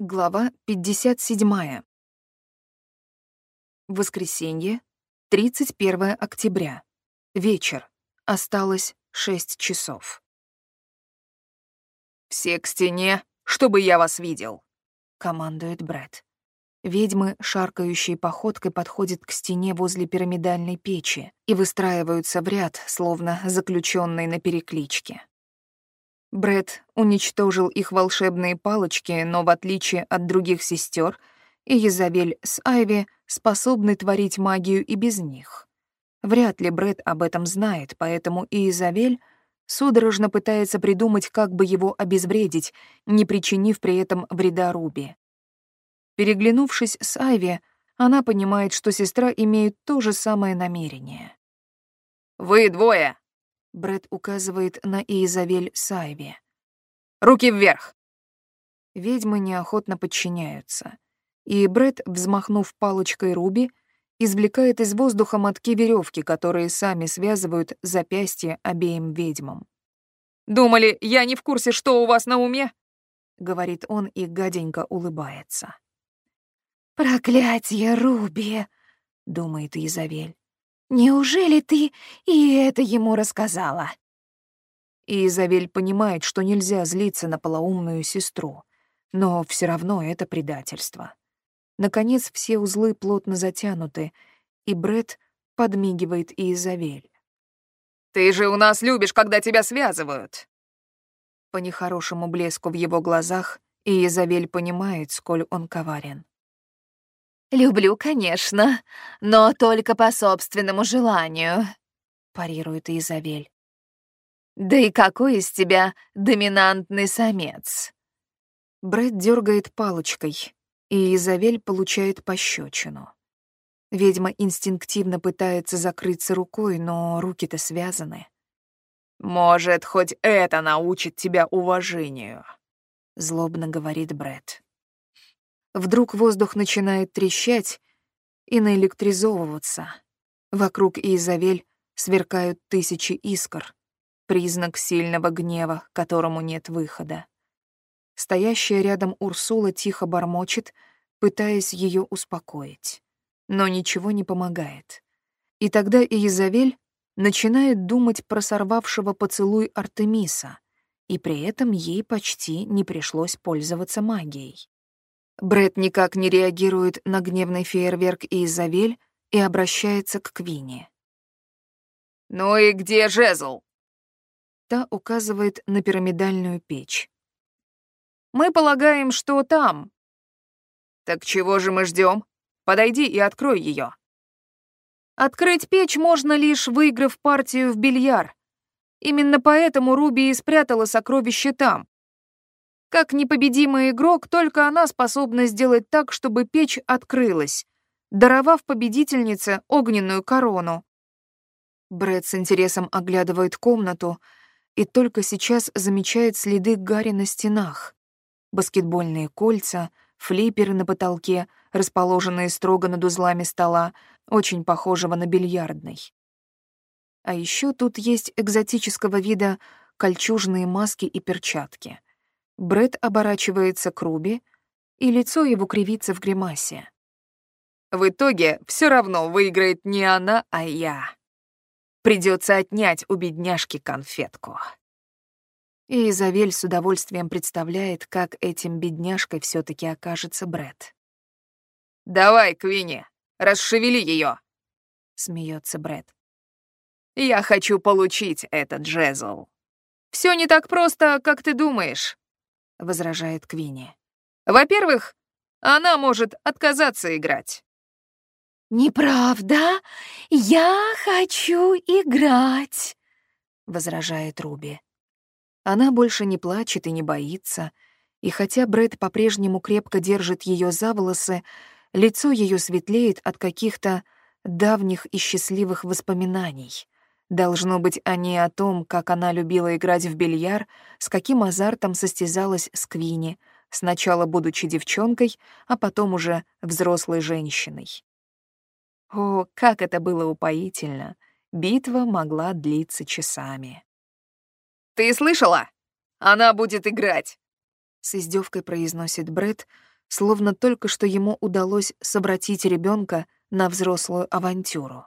Глава 57. Воскресенье, 31 октября. Вечер. Осталось 6 часов. «Все к стене, чтобы я вас видел», — командует Брэд. Ведьмы, шаркающей походкой, подходят к стене возле пирамидальной печи и выстраиваются в ряд, словно заключенные на перекличке. Бред уничтожил их волшебные палочки, но в отличие от других сестер, Изабель с Айви способны творить магию и без них. Вряд ли Бред об этом знает, поэтому Изабель судорожно пытается придумать, как бы его обезвредить, не причинив при этом вреда Руби. Переглянувшись с Айви, она понимает, что сестра имеет то же самое намерение. «Вы двое Бред указывает на Изавель Сайви. «Руки вверх!» Ведьмы неохотно подчиняются, и Бред, взмахнув палочкой Руби, извлекает из воздуха мотки веревки, которые сами связывают запястья обеим ведьмам. «Думали, я не в курсе, что у вас на уме?» — говорит он и гаденько улыбается. «Проклятье, Руби!» — думает Изавель. Неужели ты и это ему рассказала?» И Изабель понимает, что нельзя злиться на полоумную сестру, но все равно это предательство. Наконец все узлы плотно затянуты, и Бред подмигивает Изабель. «Ты же у нас любишь, когда тебя связывают!» По нехорошему блеску в его глазах Изабель понимает, сколь он коварен. «Люблю, конечно, но только по собственному желанию», — парирует Изабель. «Да и какой из тебя доминантный самец?» Брэд дергает палочкой, и Изабель получает пощечину. Ведьма инстинктивно пытается закрыться рукой, но руки-то связаны. «Может, хоть это научит тебя уважению», — злобно говорит Брэд. Вдруг воздух начинает трещать и наэлектризовываться. Вокруг Изавель сверкают тысячи искр, признак сильного гнева, которому нет выхода. Стоящая рядом Урсула тихо бормочет, пытаясь ее успокоить. Но ничего не помогает. И тогда Изавель начинает думать про сорвавшего поцелуй Артемиса, и при этом ей почти не пришлось пользоваться магией. Бред никак не реагирует на гневный фейерверк Изавель и обращается к Квине. «Ну и где жезл?» Та указывает на пирамидальную печь. «Мы полагаем, что там». «Так чего же мы ждем? Подойди и открой ее. Открыть печь можно лишь выиграв партию в бильяр. Именно поэтому Руби и спрятала сокровище там. Как непобедимый игрок, только она способна сделать так, чтобы печь открылась, даровав победительнице огненную корону. Брэд с интересом оглядывает комнату и только сейчас замечает следы Гарри на стенах. Баскетбольные кольца, флиперы на потолке, расположенные строго над узлами стола, очень похожего на бильярдный. А еще тут есть экзотического вида кольчужные маски и перчатки — Бред оборачивается к Руби, и лицо его кривится в гримасе. В итоге все равно выиграет не она, а я. Придется отнять у бедняжки конфетку. И Изавель с удовольствием представляет, как этим бедняжкой все таки окажется Бред. «Давай, Квинни, расшевели ее, смеется Бред. «Я хочу получить этот джезл. Все не так просто, как ты думаешь. — возражает Квинни. «Во-первых, она может отказаться играть». «Неправда, я хочу играть», — возражает Руби. Она больше не плачет и не боится, и хотя Брэд по-прежнему крепко держит ее за волосы, лицо ее светлеет от каких-то давних и счастливых воспоминаний. Должно быть, они о том, как она любила играть в бильяр, с каким азартом состязалась с Квини, сначала будучи девчонкой, а потом уже взрослой женщиной. О, как это было упоительно! Битва могла длиться часами. «Ты слышала? Она будет играть!» С издевкой произносит Бред, словно только что ему удалось собратить ребенка на взрослую авантюру.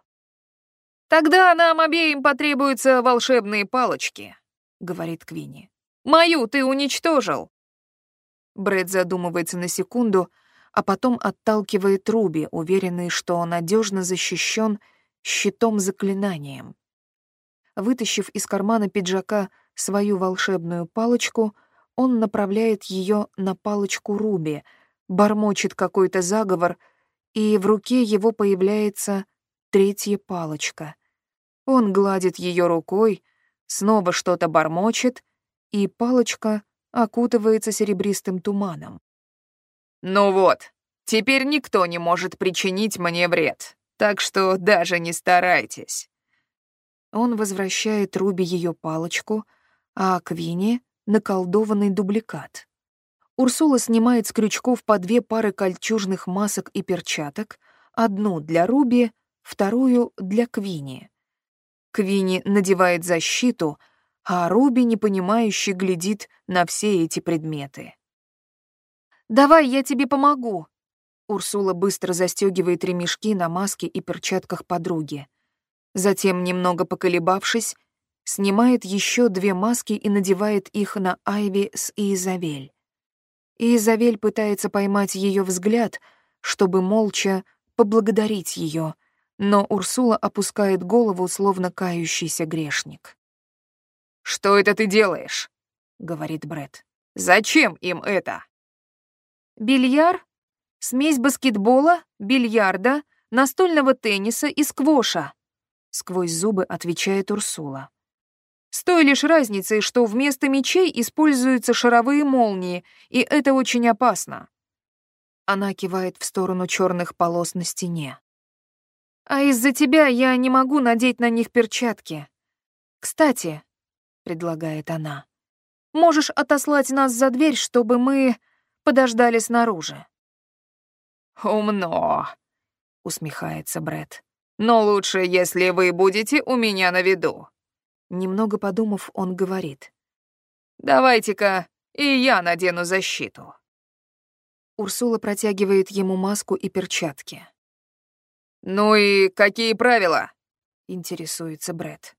«Тогда нам обеим потребуются волшебные палочки», — говорит Квинни. «Мою ты уничтожил». Брэд задумывается на секунду, а потом отталкивает Руби, уверенный, что он надежно защищен щитом-заклинанием. Вытащив из кармана пиджака свою волшебную палочку, он направляет ее на палочку Руби, бормочет какой-то заговор, и в руке его появляется третья палочка. Он гладит ее рукой, снова что-то бормочет, и палочка окутывается серебристым туманом. «Ну вот, теперь никто не может причинить мне вред, так что даже не старайтесь». Он возвращает Руби ее палочку, а Квине — наколдованный дубликат. Урсула снимает с крючков по две пары кольчужных масок и перчаток, одну для Руби, вторую для Квини. Квини надевает защиту, а Руби, непонимающе, глядит на все эти предметы. «Давай, я тебе помогу!» Урсула быстро застегивает ремешки на маске и перчатках подруги. Затем, немного поколебавшись, снимает еще две маски и надевает их на Айви с Изавель. Изавель пытается поймать ее взгляд, чтобы молча поблагодарить ее, но Урсула опускает голову, словно кающийся грешник. «Что это ты делаешь?» — говорит Бред. «Зачем им это?» «Бильяр? Смесь баскетбола, бильярда, настольного тенниса и сквоша», — сквозь зубы отвечает Урсула. «С той лишь разницей, что вместо мечей используются шаровые молнии, и это очень опасно». Она кивает в сторону черных полос на стене. А из-за тебя я не могу надеть на них перчатки. Кстати, — предлагает она, — можешь отослать нас за дверь, чтобы мы подождали снаружи. «Умно», — усмехается Бред. «Но лучше, если вы будете у меня на виду». Немного подумав, он говорит. «Давайте-ка и я надену защиту». Урсула протягивает ему маску и перчатки. «Ну и какие правила?» — интересуется Бред.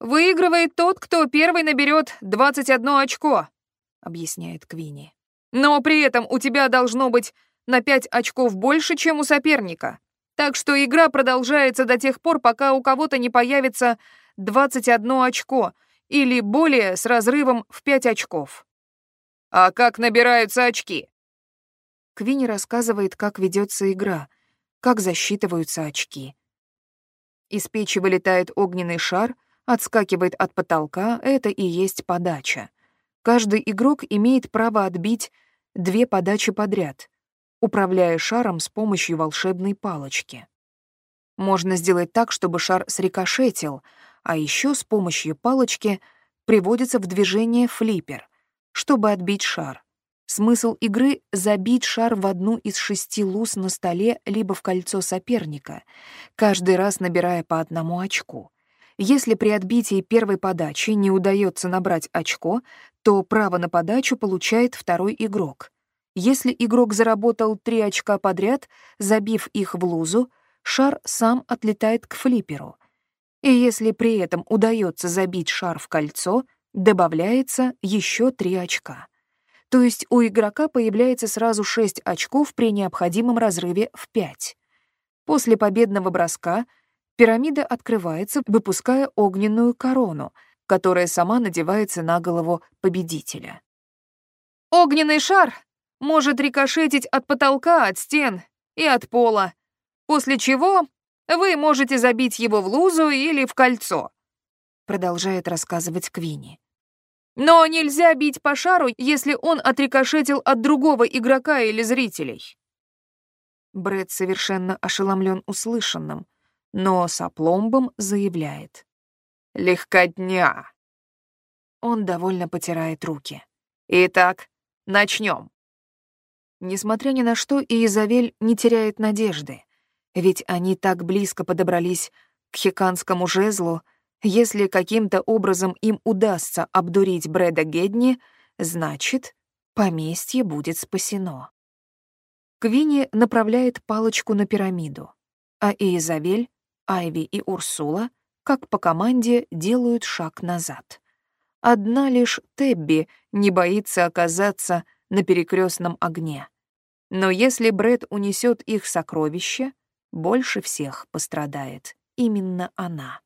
«Выигрывает тот, кто первый наберет 21 очко», — объясняет Квинни. «Но при этом у тебя должно быть на 5 очков больше, чем у соперника. Так что игра продолжается до тех пор, пока у кого-то не появится 21 очко или более с разрывом в 5 очков». «А как набираются очки?» Квинни рассказывает, как ведется игра — как засчитываются очки. Из печи вылетает огненный шар, отскакивает от потолка, это и есть подача. Каждый игрок имеет право отбить две подачи подряд, управляя шаром с помощью волшебной палочки. Можно сделать так, чтобы шар срикошетил, а еще с помощью палочки приводится в движение флиппер, чтобы отбить шар. Смысл игры — забить шар в одну из шести луз на столе либо в кольцо соперника, каждый раз набирая по одному очку. Если при отбитии первой подачи не удается набрать очко, то право на подачу получает второй игрок. Если игрок заработал три очка подряд, забив их в лузу, шар сам отлетает к флипперу. И если при этом удается забить шар в кольцо, добавляется еще три очка. То есть у игрока появляется сразу 6 очков при необходимом разрыве в 5. После победного броска пирамида открывается, выпуская огненную корону, которая сама надевается на голову победителя. Огненный шар может рикошетить от потолка, от стен и от пола, после чего вы можете забить его в лузу или в кольцо, продолжает рассказывать Квинни. Но нельзя бить по шару, если он отрикошетил от другого игрока или зрителей. Брэд совершенно ошеломлен услышанным, но с опломбом заявляет. «Легкотня!» Он довольно потирает руки. «Итак, начнем. Несмотря ни на что, Изавель не теряет надежды, ведь они так близко подобрались к хиканскому жезлу, если каким-то образом им удастся обдурить Брэда Гедни, значит, поместье будет спасено. Квинни направляет палочку на пирамиду, а Изавель, Айви и Урсула, как по команде, делают шаг назад. Одна лишь Тебби не боится оказаться на перекрестном огне. Но если Бред унесет их сокровища, больше всех пострадает именно она.